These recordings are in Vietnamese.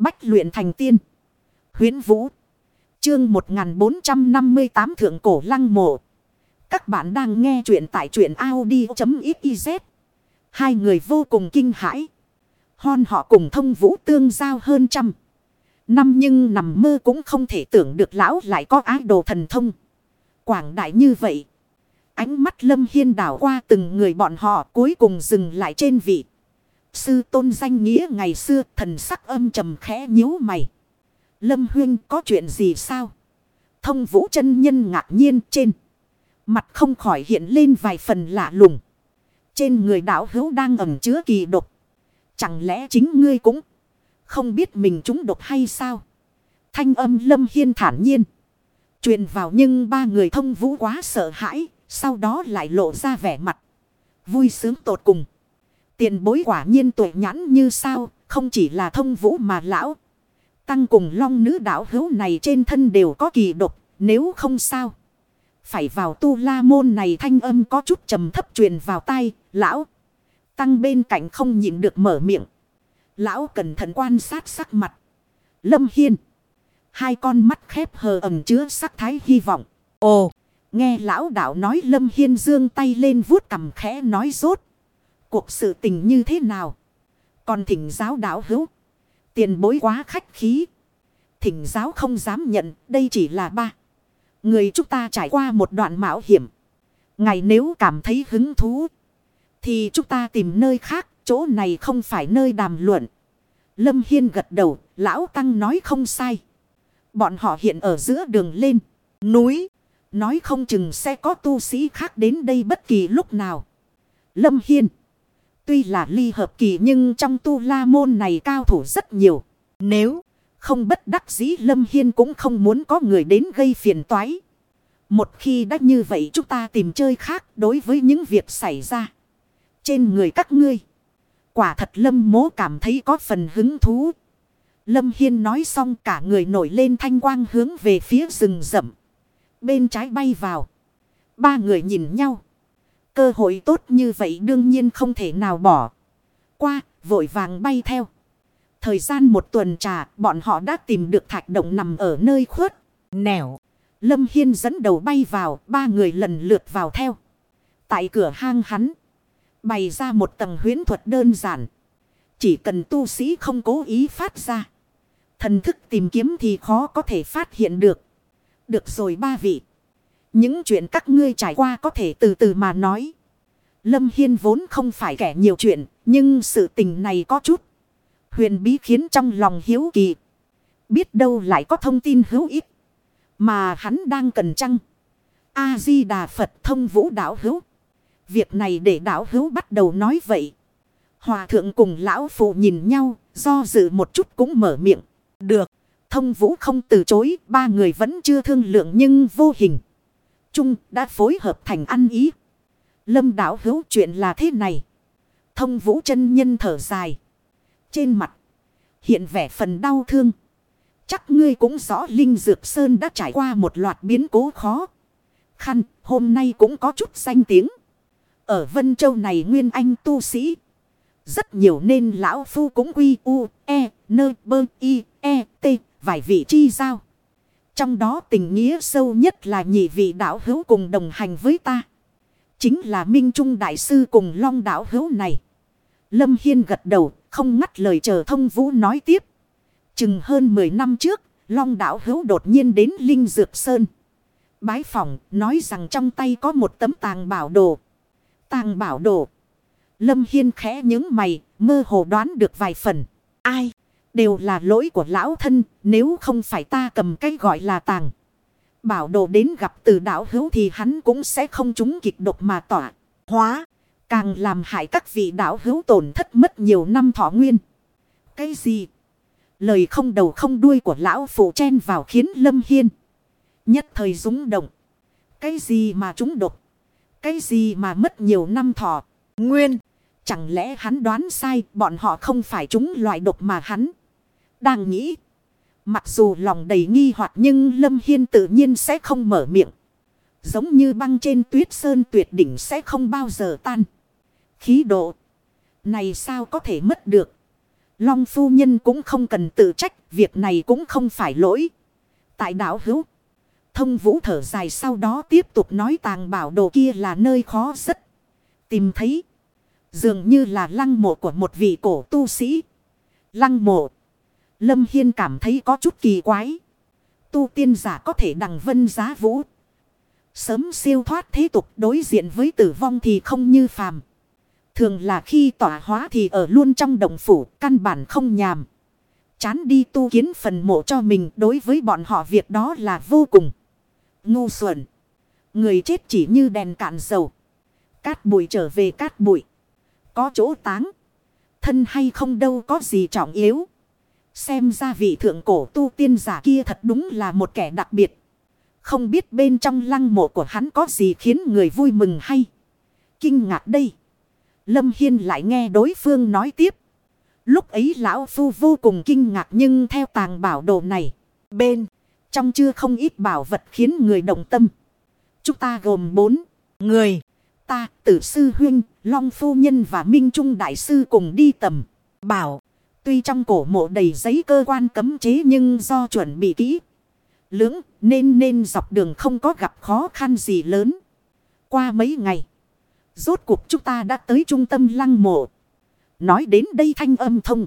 Bách luyện thành tiên. Huyến Vũ. Chương 1458 Thượng Cổ Lăng Mộ. Các bạn đang nghe truyện tại truyện Audi.xyz. Hai người vô cùng kinh hãi. Hon họ cùng thông vũ tương giao hơn trăm. Năm nhưng nằm mơ cũng không thể tưởng được lão lại có ái đồ thần thông. Quảng đại như vậy. Ánh mắt lâm hiên đảo qua từng người bọn họ cuối cùng dừng lại trên vị. Sư tôn danh nghĩa ngày xưa, thần sắc âm trầm khẽ nhíu mày. Lâm huyên, có chuyện gì sao? Thông vũ chân nhân ngạc nhiên trên. Mặt không khỏi hiện lên vài phần lạ lùng. Trên người đạo hữu đang ẩm chứa kỳ độc. Chẳng lẽ chính ngươi cũng không biết mình trúng độc hay sao? Thanh âm lâm hiên thản nhiên. Truyền vào nhưng ba người thông vũ quá sợ hãi. Sau đó lại lộ ra vẻ mặt. Vui sướng tột cùng. Tiền bối quả nhiên tuổi nhãn như sao. Không chỉ là thông vũ mà lão. Tăng cùng long nữ đạo hữu này trên thân đều có kỳ độc. Nếu không sao. Phải vào tu la môn này thanh âm có chút trầm thấp truyền vào tai. Lão. Tăng bên cạnh không nhịn được mở miệng. Lão cẩn thận quan sát sắc mặt. Lâm Hiên. Hai con mắt khép hờ ẩm chứa sắc thái hy vọng. Ồ. Nghe lão đạo nói Lâm Hiên dương tay lên vuốt cầm khẽ nói rốt. Cuộc sự tình như thế nào? Còn thỉnh giáo đạo hữu. Tiền bối quá khách khí. Thỉnh giáo không dám nhận, đây chỉ là ba. Người chúng ta trải qua một đoạn mạo hiểm. Ngày nếu cảm thấy hứng thú. Thì chúng ta tìm nơi khác. Chỗ này không phải nơi đàm luận. Lâm Hiên gật đầu. Lão Tăng nói không sai. Bọn họ hiện ở giữa đường lên. Núi. Nói không chừng sẽ có tu sĩ khác đến đây bất kỳ lúc nào. Lâm Hiên. Tuy là ly hợp kỳ nhưng trong tu la môn này cao thủ rất nhiều. Nếu không bất đắc dĩ Lâm Hiên cũng không muốn có người đến gây phiền toái. Một khi đã như vậy chúng ta tìm chơi khác đối với những việc xảy ra. Trên người các ngươi. Quả thật Lâm mố cảm thấy có phần hứng thú. Lâm Hiên nói xong cả người nổi lên thanh quang hướng về phía rừng rậm. Bên trái bay vào. Ba người nhìn nhau. Cơ hội tốt như vậy đương nhiên không thể nào bỏ. Qua, vội vàng bay theo. Thời gian một tuần trà, bọn họ đã tìm được thạch động nằm ở nơi khuất. Nẻo. Lâm Hiên dẫn đầu bay vào, ba người lần lượt vào theo. Tại cửa hang hắn. Bày ra một tầng huyến thuật đơn giản. Chỉ cần tu sĩ không cố ý phát ra. Thần thức tìm kiếm thì khó có thể phát hiện được. Được rồi ba vị. Những chuyện các ngươi trải qua có thể từ từ mà nói. Lâm Hiên vốn không phải kẻ nhiều chuyện. Nhưng sự tình này có chút. Huyền bí khiến trong lòng hiếu kỳ. Biết đâu lại có thông tin hữu ích. Mà hắn đang cần chăng. A-di-đà Phật thông vũ đảo hữu. Việc này để đảo hữu bắt đầu nói vậy. Hòa thượng cùng lão phụ nhìn nhau. Do dự một chút cũng mở miệng. Được. Thông vũ không từ chối, ba người vẫn chưa thương lượng nhưng vô hình. Trung đã phối hợp thành ăn ý. Lâm đảo hữu chuyện là thế này. Thông vũ chân nhân thở dài. Trên mặt. Hiện vẻ phần đau thương. Chắc ngươi cũng rõ Linh Dược Sơn đã trải qua một loạt biến cố khó. Khăn hôm nay cũng có chút danh tiếng. Ở Vân Châu này nguyên anh tu sĩ. Rất nhiều nên lão phu cũng quy u, e, nơ, bơ, y, e, t, vài vị chi giao. Trong đó tình nghĩa sâu nhất là nhị vị đạo hữu cùng đồng hành với ta. Chính là Minh Trung Đại Sư cùng Long đạo hữu này. Lâm Hiên gật đầu, không ngắt lời chờ thông vũ nói tiếp. Chừng hơn 10 năm trước, Long đạo hữu đột nhiên đến Linh Dược Sơn. Bái phỏng, nói rằng trong tay có một tấm tàng bảo đồ. Tàng bảo đồ. Lâm Hiên khẽ những mày, mơ hồ đoán được vài phần. Ai? Đều là lỗi của lão thân, nếu không phải ta cầm cái gọi là tàng. Bảo đồ đến gặp từ đạo hữu thì hắn cũng sẽ không trúng kịch độc mà tỏa. Hóa, càng làm hại các vị đạo hữu tổn thất mất nhiều năm thọ nguyên. Cái gì? Lời không đầu không đuôi của lão phụ chen vào khiến Lâm Hiên. Nhất thời rúng động. Cái gì mà trúng độc? Cái gì mà mất nhiều năm thọ? Nguyên. Chẳng lẽ hắn đoán sai bọn họ không phải chúng loại độc mà hắn đang nghĩ. Mặc dù lòng đầy nghi hoặc nhưng Lâm Hiên tự nhiên sẽ không mở miệng. Giống như băng trên tuyết sơn tuyệt đỉnh sẽ không bao giờ tan. Khí độ. Này sao có thể mất được. Long phu nhân cũng không cần tự trách, việc này cũng không phải lỗi. Tại đảo hữu, thông vũ thở dài sau đó tiếp tục nói tàng bảo đồ kia là nơi khó rất tìm thấy. Dường như là lăng mộ của một vị cổ tu sĩ. Lăng mộ. Lâm Hiên cảm thấy có chút kỳ quái. Tu tiên giả có thể đằng vân giá vũ. Sớm siêu thoát thế tục đối diện với tử vong thì không như phàm. Thường là khi tỏa hóa thì ở luôn trong đồng phủ, căn bản không nhàm. Chán đi tu kiến phần mộ cho mình đối với bọn họ việc đó là vô cùng ngu xuẩn. Người chết chỉ như đèn cạn dầu. Cát bụi trở về cát bụi. Có chỗ táng. Thân hay không đâu có gì trọng yếu. Xem ra vị thượng cổ tu tiên giả kia thật đúng là một kẻ đặc biệt. Không biết bên trong lăng mộ của hắn có gì khiến người vui mừng hay. Kinh ngạc đây. Lâm Hiên lại nghe đối phương nói tiếp. Lúc ấy lão phu vô cùng kinh ngạc nhưng theo tàng bảo đồ này. Bên trong chưa không ít bảo vật khiến người động tâm. Chúng ta gồm bốn người. Ta, tử sư huynh, long phu nhân và minh trung đại sư cùng đi tầm. Bảo, tuy trong cổ mộ đầy giấy cơ quan cấm chế nhưng do chuẩn bị kỹ. Lưỡng nên nên dọc đường không có gặp khó khăn gì lớn. Qua mấy ngày. Rốt cuộc chúng ta đã tới trung tâm lăng mộ. Nói đến đây thanh âm thông.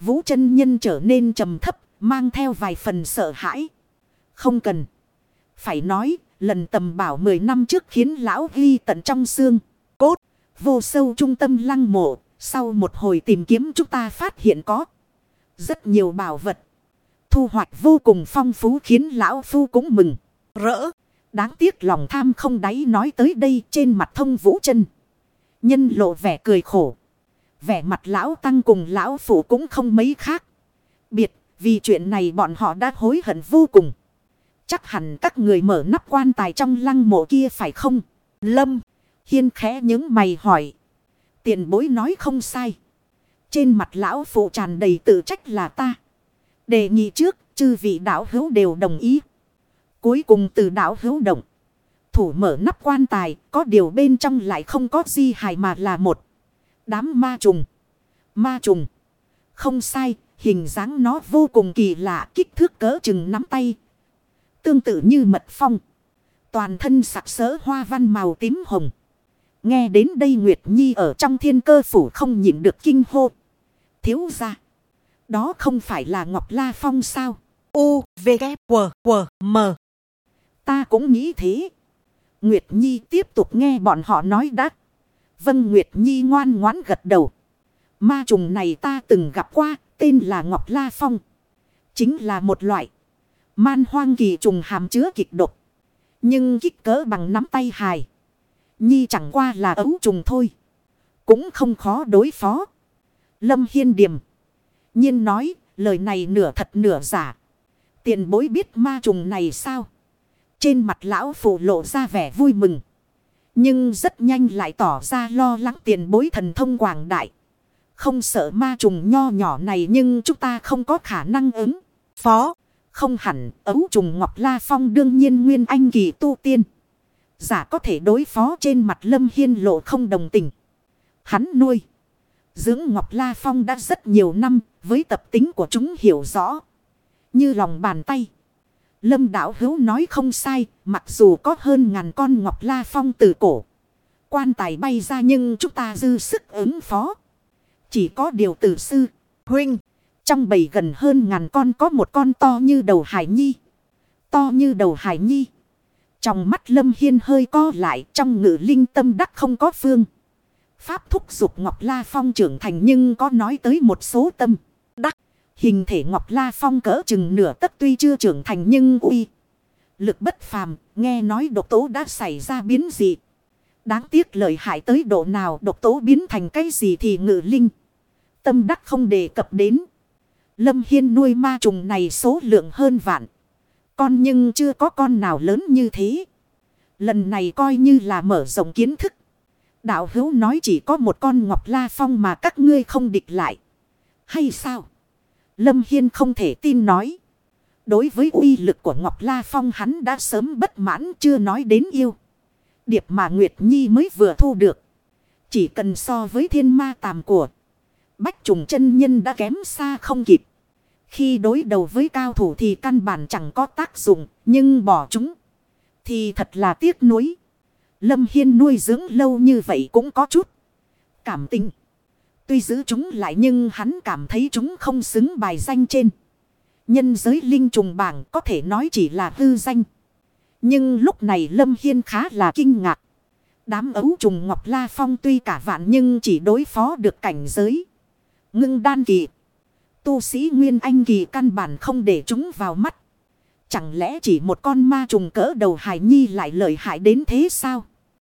Vũ chân nhân trở nên trầm thấp, mang theo vài phần sợ hãi. Không cần. Phải nói, lần tầm bảo 10 năm trước khiến lão ghi tận trong xương. Cốt, vô sâu trung tâm lăng mộ. Sau một hồi tìm kiếm chúng ta phát hiện có rất nhiều bảo vật. Thu hoạch vô cùng phong phú khiến lão phu cũng mừng. Rỡ. Đáng tiếc lòng tham không đáy nói tới đây trên mặt thông vũ chân. Nhân lộ vẻ cười khổ. Vẻ mặt lão tăng cùng lão phụ cũng không mấy khác. Biệt vì chuyện này bọn họ đã hối hận vô cùng. Chắc hẳn các người mở nắp quan tài trong lăng mộ kia phải không? Lâm, hiên khẽ những mày hỏi. Tiền bối nói không sai. Trên mặt lão phụ tràn đầy tự trách là ta. Đề nghị trước, chư vị đạo hữu đều đồng ý. Cuối cùng từ đạo hữu động. Thủ mở nắp quan tài, có điều bên trong lại không có gì hài mà là một. Đám ma trùng. Ma trùng. Không sai, hình dáng nó vô cùng kỳ lạ, kích thước cỡ chừng nắm tay, Tương tự như mật phong. Toàn thân sặc sỡ hoa văn màu tím hồng. Nghe đến đây Nguyệt Nhi ở trong thiên cơ phủ không nhịn được kinh hô. Thiếu ra. Đó không phải là Ngọc La Phong sao? U, V, K, W, W, M. Ta cũng nghĩ thế. Nguyệt Nhi tiếp tục nghe bọn họ nói đắt. Vân Nguyệt Nhi ngoan ngoãn gật đầu. Ma trùng này ta từng gặp qua, tên là Ngọc La Phong. Chính là một loại Man hoang kỳ trùng hàm chứa kịch độc. Nhưng kích cỡ bằng nắm tay hài. Nhi chẳng qua là ấu trùng thôi. Cũng không khó đối phó. Lâm Hiên Điềm. nhiên nói, lời này nửa thật nửa giả. Tiền bối biết ma trùng này sao? Trên mặt lão phụ lộ ra vẻ vui mừng. Nhưng rất nhanh lại tỏ ra lo lắng tiền bối thần thông quảng đại. Không sợ ma trùng nho nhỏ này nhưng chúng ta không có khả năng ứng. Phó. Không hẳn, ấu trùng Ngọc La Phong đương nhiên nguyên anh kỳ tu tiên. Giả có thể đối phó trên mặt Lâm Hiên lộ không đồng tình. Hắn nuôi. Dưỡng Ngọc La Phong đã rất nhiều năm, với tập tính của chúng hiểu rõ. Như lòng bàn tay. Lâm Đạo Hữu nói không sai, mặc dù có hơn ngàn con Ngọc La Phong từ cổ. Quan tài bay ra nhưng chúng ta dư sức ứng phó. Chỉ có điều tử sư, huynh. Trong bầy gần hơn ngàn con có một con to như đầu hải nhi. To như đầu hải nhi. Trong mắt lâm hiên hơi co lại trong ngự linh tâm đắc không có phương. Pháp thúc dục Ngọc La Phong trưởng thành nhưng có nói tới một số tâm. Đắc. Hình thể Ngọc La Phong cỡ chừng nửa tất tuy chưa trưởng thành nhưng uy. Lực bất phàm, nghe nói độc tố đã xảy ra biến dị. Đáng tiếc lợi hại tới độ nào độc tố biến thành cái gì thì ngự linh. Tâm đắc không đề cập đến. Lâm Hiên nuôi ma trùng này số lượng hơn vạn. Con nhưng chưa có con nào lớn như thế. Lần này coi như là mở rộng kiến thức. Đạo hữu nói chỉ có một con ngọc la phong mà các ngươi không địch lại. Hay sao? Lâm Hiên không thể tin nói. Đối với uy lực của Ngọc La Phong hắn đã sớm bất mãn chưa nói đến yêu. Điệp mà Nguyệt Nhi mới vừa thu được. Chỉ cần so với thiên ma tàm của Bách trùng chân nhân đã kém xa không kịp. Khi đối đầu với cao thủ thì căn bản chẳng có tác dụng, nhưng bỏ chúng thì thật là tiếc nuối. Lâm Hiên nuôi dưỡng lâu như vậy cũng có chút cảm tình. Tuy giữ chúng lại nhưng hắn cảm thấy chúng không xứng bài danh trên. Nhân giới linh trùng bảng có thể nói chỉ là hư danh. Nhưng lúc này Lâm Hiên khá là kinh ngạc. Đám ấu trùng Ngọc La Phong tuy cả vạn nhưng chỉ đối phó được cảnh giới. Ngưng đan kỳ. Tu sĩ Nguyên Anh kỳ căn bản không để chúng vào mắt. Chẳng lẽ chỉ một con ma trùng cỡ đầu hải nhi lại lợi hại đến thế sao?